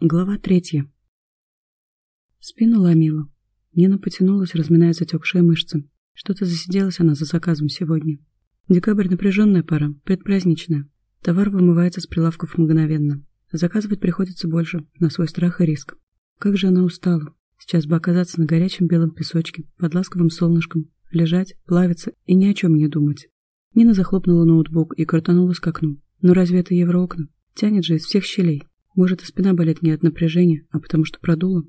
Глава третья. Спину ломила. Нина потянулась, разминая затекшие мышцы. Что-то засиделась она за заказом сегодня. Декабрь напряженная пора, предпраздничная. Товар вымывается с прилавков мгновенно. Заказывать приходится больше, на свой страх и риск. Как же она устала. Сейчас бы оказаться на горячем белом песочке, под ласковым солнышком, лежать, плавиться и ни о чем не думать. Нина захлопнула ноутбук и крутанулась к окну. Но разве это евроокна? Тянет же из всех щелей. Может, и спина болит не от напряжения, а потому что продуло?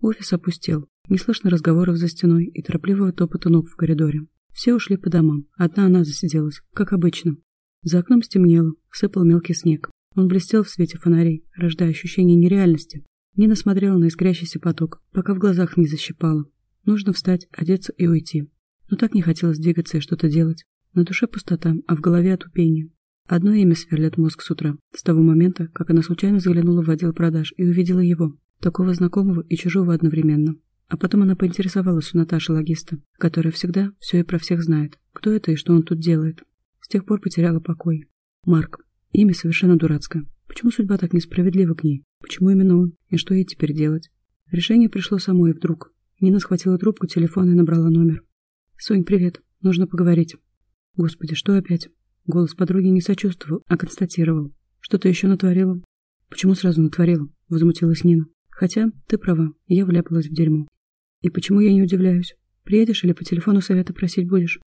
Офис опустел. Не слышно разговоров за стеной и торопливого топота ног в коридоре. Все ушли по домам. Одна она засиделась, как обычно. За окном стемнело, сыпал мелкий снег. Он блестел в свете фонарей, рождая ощущение нереальности. Нина смотрела на искрящийся поток, пока в глазах не защипало. Нужно встать, одеться и уйти. Но так не хотелось двигаться и что-то делать. На душе пустота, а в голове отупение. Одно имя сверлит мозг с утра, с того момента, как она случайно заглянула в отдел продаж и увидела его, такого знакомого и чужого одновременно. А потом она поинтересовалась у Наташи Логиста, которая всегда все и про всех знает, кто это и что он тут делает. С тех пор потеряла покой. Марк. Имя совершенно дурацкое. Почему судьба так несправедлива к ней? Почему именно он? И что ей теперь делать? Решение пришло само и вдруг. Нина схватила трубку телефона и набрала номер. «Сонь, привет. Нужно поговорить». Господи, что опять? Голос подруги не сочувствовал, а констатировал. Что ты еще натворила? Почему сразу натворила? Возмутилась Нина. Хотя, ты права, я вляпалась в дерьмо. И почему я не удивляюсь? Приедешь или по телефону совета просить будешь?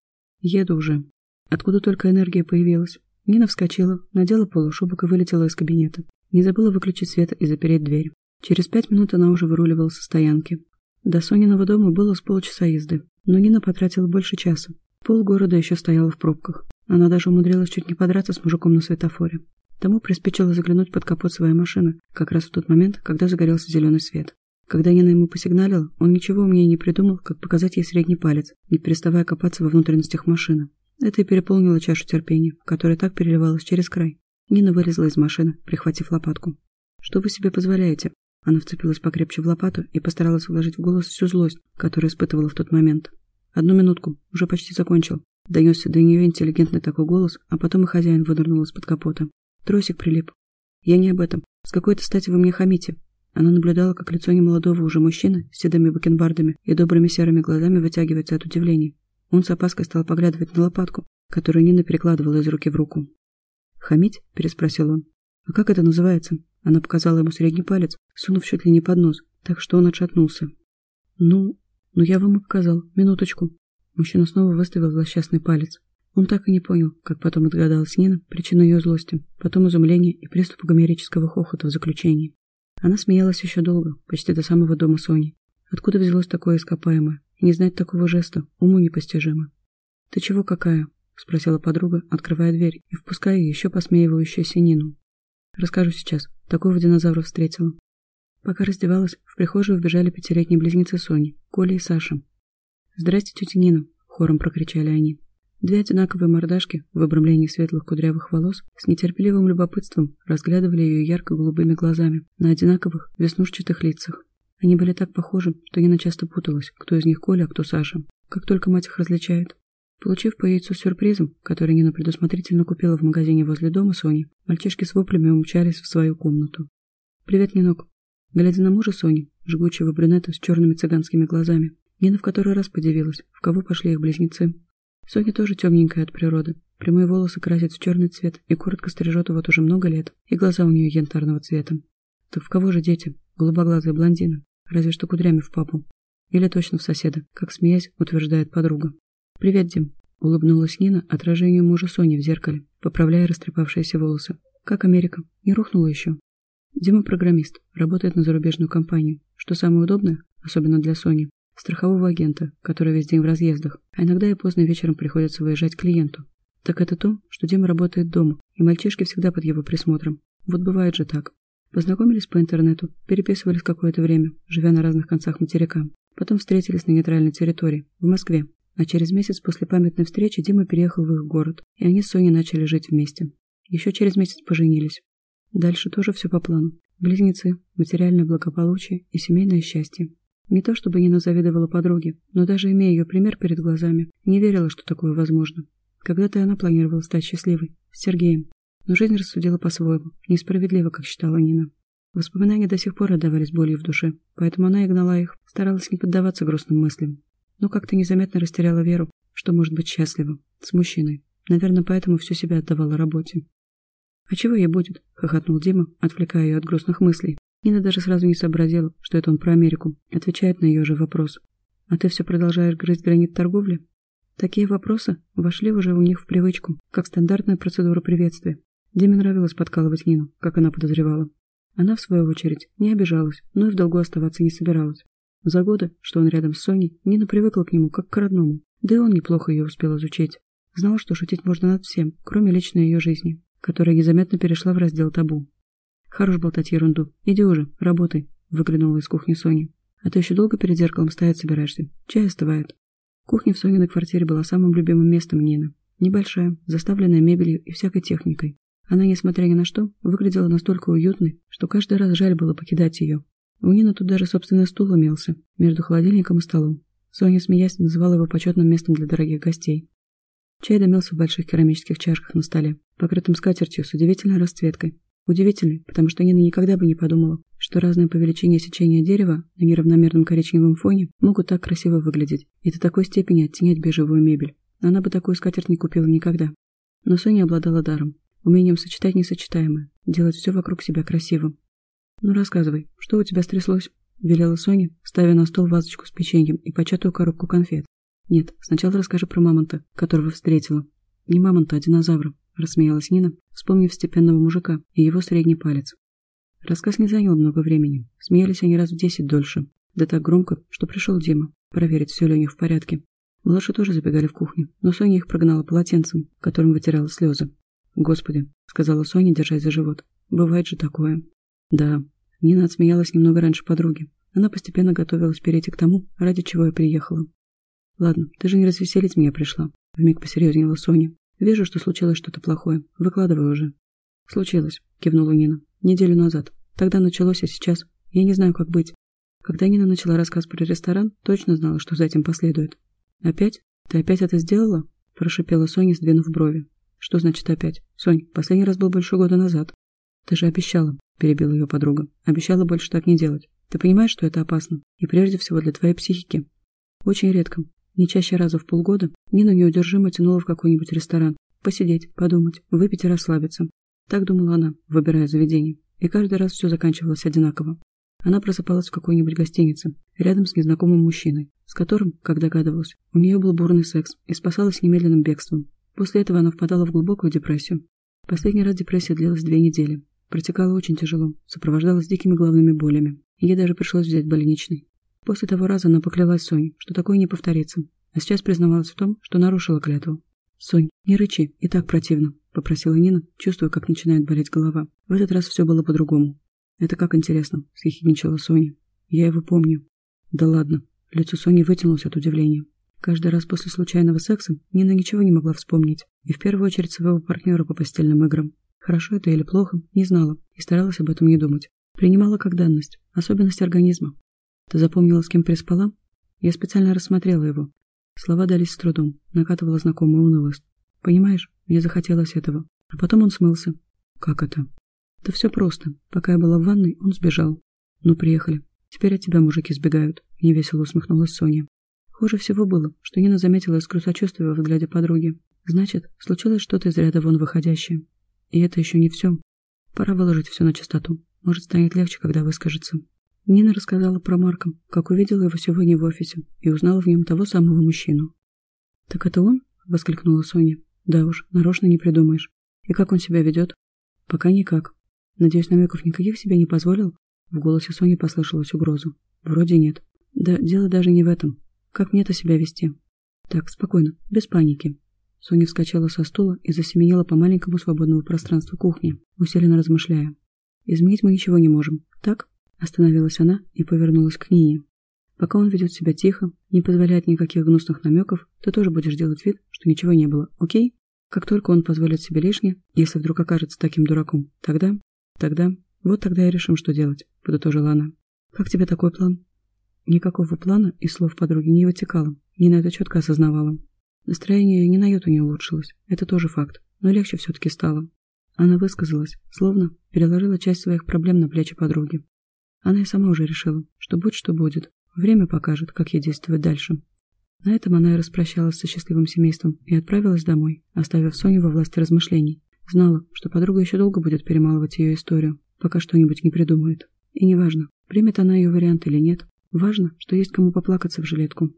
Еду уже. Откуда только энергия появилась? Нина вскочила, надела полушубок и вылетела из кабинета. Не забыла выключить свет и запереть дверь. Через пять минут она уже выруливала со стоянки. До Сониного дома было с полчаса езды, но Нина потратила больше часа. Пол города еще стояла в пробках. Она даже умудрилась чуть не подраться с мужиком на светофоре. Тому приспичило заглянуть под капот своей машины, как раз в тот момент, когда загорелся зеленый свет. Когда Нина ему посигналила, он ничего умнее не придумал, как показать ей средний палец, не переставая копаться во внутренностях машины. Это и переполнило чашу терпения, которая так переливалась через край. Нина вылезла из машины, прихватив лопатку. «Что вы себе позволяете?» Она вцепилась покрепче в лопату и постаралась вложить в голос всю злость, которую испытывала в тот момент. «Одну минутку, уже почти закончил. Донесся до нее интеллигентный такой голос, а потом и хозяин вынырнул из-под капота. Тросик прилип. «Я не об этом. С какой-то стати вы мне хамите?» Она наблюдала, как лицо немолодого уже мужчины с седыми бакенбардами и добрыми серыми глазами вытягивается от удивления. Он с опаской стал поглядывать на лопатку, которую Нина перекладывала из руки в руку. «Хамить?» – переспросил он. «А как это называется?» Она показала ему средний палец, сунув чуть ли не под нос, так что он отшатнулся. «Ну, ну я вам и показал. Минуточку». Мужчина снова выставил злосчастный палец. Он так и не понял, как потом отгадалась Нина, причину ее злости, потом изумление и приступ гомерического хохота в заключении. Она смеялась еще долго, почти до самого дома Сони. Откуда взялось такое ископаемое? Не знать такого жеста, уму непостижимо. «Ты чего какая?» — спросила подруга, открывая дверь и впуская еще посмеивающуюся Нину. «Расскажу сейчас. Такого динозавра встретила». Пока раздевалась, в прихожую вбежали пятилетние близнецы Сони, Коля и Саша. «Здрасте, тетя Нина!» — хором прокричали они. Две одинаковые мордашки в обрамлении светлых кудрявых волос с нетерпеливым любопытством разглядывали ее ярко-голубыми глазами на одинаковых веснушчатых лицах. Они были так похожи, что Нина часто путалась, кто из них Коля, а кто Саша. Как только мать их различает. Получив по яйцу сюрпризом, который Нина предусмотрительно купила в магазине возле дома Сони, мальчишки с воплями умчались в свою комнату. «Привет, Нинок!» Глядя на мужа Сони, жгучего брюнета с черными цыганскими глазами, Нина в который раз подивилась, в кого пошли их близнецы. Соня тоже темненькая от природы. Прямые волосы красит в черный цвет и коротко стрижет вот уже много лет, и глаза у нее янтарного цвета. Так в кого же дети? Голубоглазые блондины, разве что кудрями в папу. Или точно в соседа, как смеясь, утверждает подруга. «Привет, Дим», — улыбнулась Нина отражению мужа Сони в зеркале, поправляя растрепавшиеся волосы. «Как Америка? Не рухнула еще?» Дима программист, работает на зарубежную компанию. Что самое удобное, особенно для Сони, страхового агента, который весь день в разъездах, а иногда и поздно вечером приходится выезжать к клиенту. Так это то, что Дима работает дома, и мальчишки всегда под его присмотром. Вот бывает же так. Познакомились по интернету, переписывались какое-то время, живя на разных концах материка. Потом встретились на нейтральной территории, в Москве. А через месяц после памятной встречи Дима переехал в их город, и они с Соней начали жить вместе. Еще через месяц поженились. Дальше тоже все по плану. Близнецы, материальное благополучие и семейное счастье. Не то чтобы Нина завидовала подруге, но даже имея ее пример перед глазами, не верила, что такое возможно. Когда-то она планировала стать счастливой, с Сергеем. Но жизнь рассудила по-своему, несправедливо, как считала Нина. Воспоминания до сих пор отдавались болью в душе, поэтому она и гнала их, старалась не поддаваться грустным мыслям. Но как-то незаметно растеряла веру, что может быть счастлива, с мужчиной. Наверное, поэтому всю себя отдавала работе. «А чего ей будет?» — хохотнул Дима, отвлекая ее от грустных мыслей. Нина даже сразу не сообразила, что это он про Америку, отвечает на ее же вопрос. «А ты все продолжаешь грызть гранит торговли?» Такие вопросы вошли уже у них в привычку, как стандартная процедура приветствия. Диме нравилось подкалывать Нину, как она подозревала. Она, в свою очередь, не обижалась, но и в долгу оставаться не собиралась. За годы, что он рядом с Соней, Нина привыкла к нему, как к родному. Да и он неплохо ее успел изучить. Знал, что шутить можно над всем, кроме личной ее жизни, которая незаметно перешла в раздел табу. «Хорош болтать ерунду. Иди уже, работай», — выглянула из кухни Соня. «А ты еще долго перед зеркалом стоять собираешься? Чай остывает». Кухня в Сониной квартире была самым любимым местом Нины. Небольшая, заставленная мебелью и всякой техникой. Она, несмотря ни на что, выглядела настолько уютной, что каждый раз жаль было покидать ее. У Нины тут даже собственный стул имелся, между холодильником и столом. Соня, смеясь, называла его почетным местом для дорогих гостей. Чай дымился в больших керамических чашках на столе, покрытым скатертью с удивительной расцветкой. Удивительной, потому что Нина никогда бы не подумала, что разные по величине сечения дерева на неравномерном коричневом фоне могут так красиво выглядеть и до такой степени оттенять бежевую мебель. Она бы такую скатерть не купила никогда. Но Соня обладала даром умением сочетать несочетаемое, делать все вокруг себя красивым. «Ну, рассказывай, что у тебя стряслось?» — велела Соня, ставя на стол вазочку с печеньем и початую коробку конфет. «Нет, сначала расскажи про мамонта, которого встретила». «Не мамонта, а динозавра», — рассмеялась Нина, вспомнив степенного мужика и его средний палец. Рассказ не занял много времени. Смеялись они раз в десять дольше. Да так громко, что пришел Дима, проверить, все ли у них в порядке. Малыши тоже забегали в кухню, но Соня их прогнала полотенцем, которым вытирала слезы. «Господи», — сказала Соня, держась за живот. «Бывает же такое». «Да». Нина отсмеялась немного раньше подруги. Она постепенно готовилась перейти к тому, ради чего я приехала. «Ладно, ты же не развеселить меня пришла», — вмиг посерьезнела Соня. «Вижу, что случилось что-то плохое. Выкладывай уже». «Случилось», — кивнула Нина. «Неделю назад. Тогда началось, а сейчас. Я не знаю, как быть». Когда Нина начала рассказ про ресторан, точно знала, что за этим последует. «Опять? Ты опять это сделала?» – прошипела Соня, сдвинув брови. Что значит опять? Сонь, последний раз был больше года назад. Ты же обещала, перебила ее подруга. Обещала больше так не делать. Ты понимаешь, что это опасно? И прежде всего для твоей психики. Очень редко, не чаще раза в полгода, Нина неудержимо тянула в какой-нибудь ресторан. Посидеть, подумать, выпить и расслабиться. Так думала она, выбирая заведение. И каждый раз все заканчивалось одинаково. Она просыпалась в какой-нибудь гостинице, рядом с незнакомым мужчиной, с которым, как догадывалась, у нее был бурный секс и спасалась немедленным бегством. После этого она впадала в глубокую депрессию. Последний раз депрессия длилась две недели. Протекала очень тяжело, сопровождалась дикими головными болями. Ей даже пришлось взять больничный. После того раза она поклялась Соне, что такое не повторится, а сейчас признавалась в том, что нарушила клятву. «Сонь, не рычи, и так противно», — попросила Нина, чувствуя, как начинает болеть голова. В этот раз все было по-другому. «Это как интересно», — съехидничала Соня. «Я его помню». «Да ладно». Лицо Сони вытянулось от удивления. Каждый раз после случайного секса Нина ничего не могла вспомнить, и в первую очередь своего партнера по постельным играм. Хорошо это или плохо, не знала, и старалась об этом не думать. Принимала как данность, особенность организма. Ты запомнила, с кем переспала? Я специально рассмотрела его. Слова дались с трудом, накатывала знакомая унылость. Понимаешь, мне захотелось этого. А потом он смылся. Как это? Да все просто. Пока я была в ванной, он сбежал. Ну, приехали. Теперь от тебя мужики сбегают. Невесело усмехнулась Соня. Хуже всего было, что Нина заметила искру сочувствия в взгляде подруги. Значит, случилось что-то из ряда вон выходящее. И это еще не все. Пора выложить все на чистоту. Может, станет легче, когда выскажется. Нина рассказала про Марка, как увидела его сегодня в офисе и узнала в нем того самого мужчину. «Так это он?» — воскликнула Соня. «Да уж, нарочно не придумаешь. И как он себя ведет?» «Пока никак. Надеюсь, намеков никаких себе не позволил?» В голосе Сони послышалась угроза. «Вроде нет. Да, дело даже не в этом. Как мне-то себя вести? Так, спокойно, без паники. Соня вскочила со стула и засеменила по маленькому свободному пространству кухни, усиленно размышляя. «Изменить мы ничего не можем, так?» Остановилась она и повернулась к Нине. «Пока он ведет себя тихо, не позволяет никаких гнусных намеков, ты тоже будешь делать вид, что ничего не было, окей? Как только он позволит себе лишнее, если вдруг окажется таким дураком, тогда... Тогда... Вот тогда и решим, что делать», — подытожила она. «Как тебе такой план?» Никакого плана из слов подруги не вытекало. Нина это четко осознавала. Настроение ни на йоту не улучшилось. Это тоже факт. Но легче все-таки стало. Она высказалась, словно переложила часть своих проблем на плечи подруги. Она и сама уже решила, что будь что будет, время покажет, как ей действовать дальше. На этом она и распрощалась со счастливым семейством и отправилась домой, оставив Соню во власти размышлений. Знала, что подруга еще долго будет перемалывать ее историю, пока что-нибудь не придумает. И неважно, примет она ее вариант или нет, важно, что есть кому поплакаться в жилетку.